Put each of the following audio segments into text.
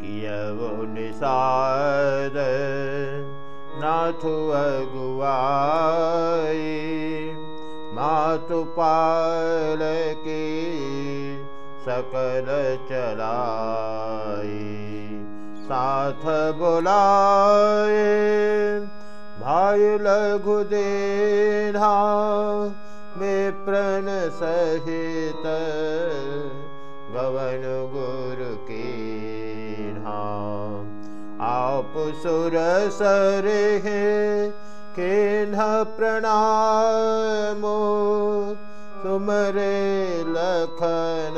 कियवो निषाद नाथु अगुवाई मातु पाल की सकल चलाई। साथ बोलाए, भाई लघु देना प्रण सहित गवन गुरु की। आप सुर सरे के न प्रणामो। सुमरे लखन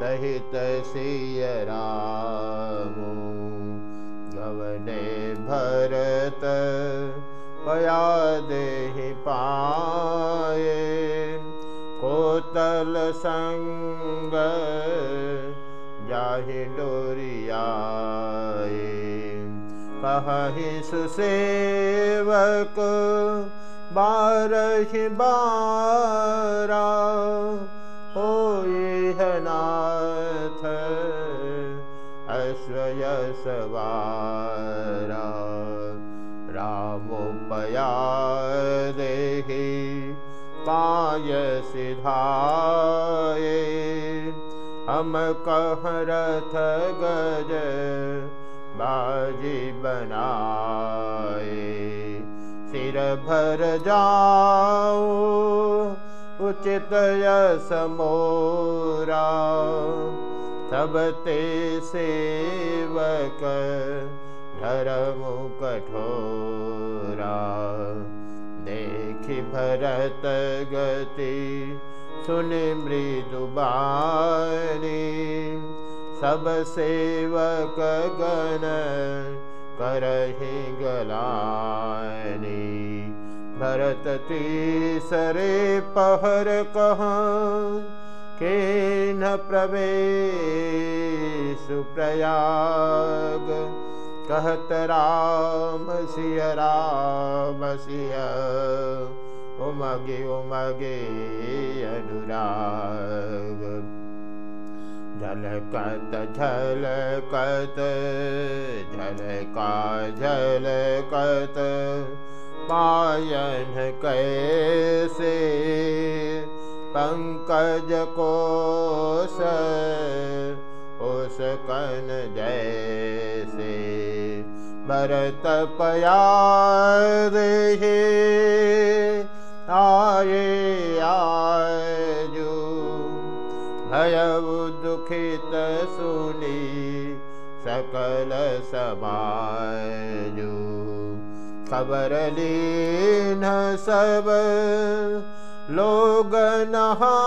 सहित सिय रामो। गवने भरत पया देहि पाए कोतल संग जाहि डोरियाए। कहि सुसेवक बारहि बारा हो नाथ अश्वय सवारा रामोपया देहि पाय सिधाए रथ गज बाजी बनाए। सिर भर जाओ उचित यस मोरा। तब ते सेवक धर्म कठोरा। देखि भरत गति मृदुबानी सब सेवक गण करहि गलानी। भरत तीसरे पहर कहाँ के न प्रवेश प्रयाग। कहत राम सिय राम सिय उमगे उमगे अनुराग झलकत झलकत झलका झलकत पायन कैसे पंकज कोश ओस कन जैसे भरत पया आए आजू। भय दुखित सुनी सकल समाजू। खबर लीन सब लोग नहाए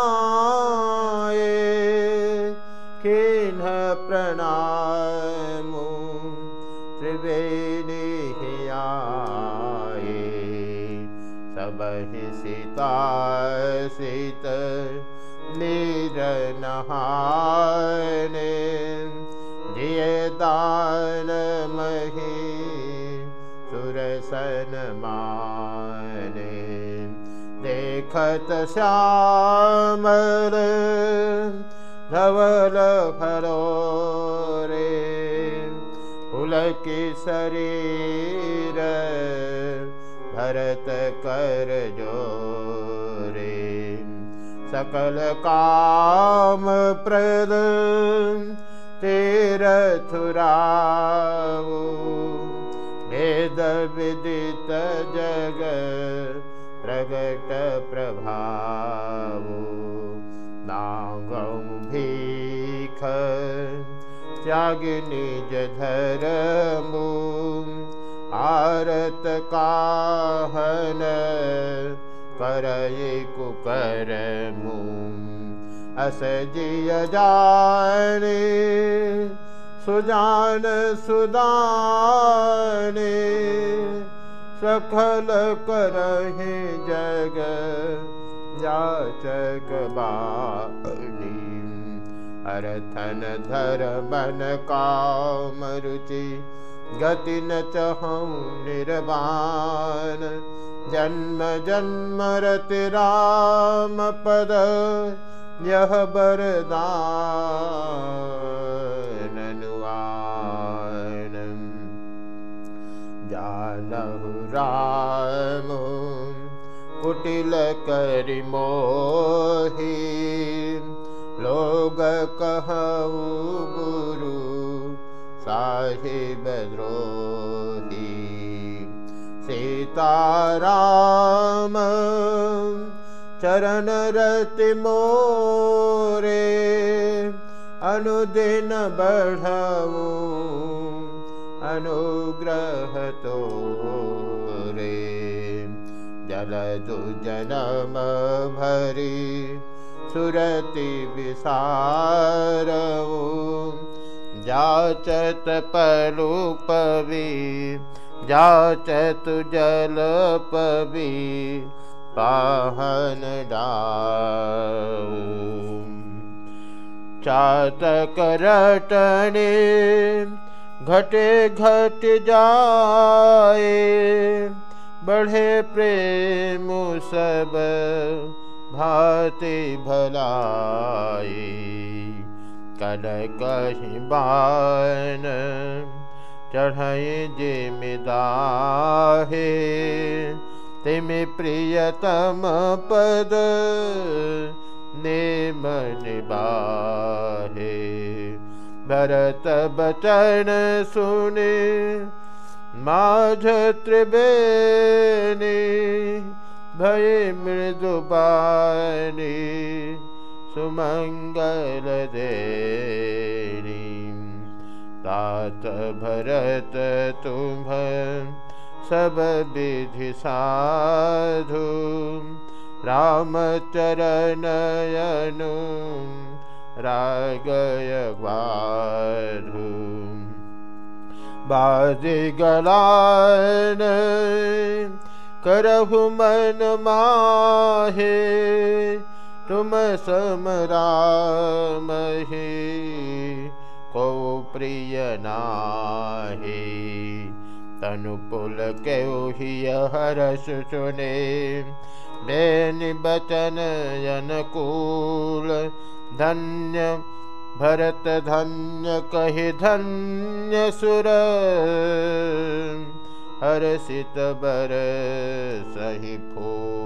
किन्ह प्रणामो सब ही सीता सीत नीर दान मही देखत श्यामल धवल फलो रे की शरीर भरत कर जो रे। सकल काम प्रद तीरथुराऊ वेद विदित जग प्रगट भीख त्याग निज धर्मो आरत कुकरमु। अस जिय जाने सुजान सुदाने सखल करहि जग याचक बानी अरथन धर बन काम रुचि गति न चहौ निर्वाण। जन्म जन्म जन्मरति रामपद यह बरदा ननुवा जानहु रामो कुटिलकरि मोहि। लोग साहिब द्रोही सीताराम चरण रति मोरे अनुदिन बढ़ऊ अनुग्रह तो रे जलदु जनम भरी सुरति विसारऊ जाचत पलुपवि जाचत जल पवि पाहन चातक रटने घटे घट जाए, बढ़े प्रेम सब भाति भलाई। कहीं जिमिदाहे तिम प्रियतम पद नेम निबाहे भरत बचन सुने माझ त्रिवेणी भय मृदुबानी सुमङ्गल देनी तात भरत तुम्भ सब विधि साधु रामचरणयनु रागय बाधु गलान करहु मन माहे तुम समरामहे को प्रिय नाहे। तनुपुल केहि हरस सुने बेन बचन अनुकूल धन्य भरत धन्य कहि धन्य सुर। हर्षित बर सहि फूल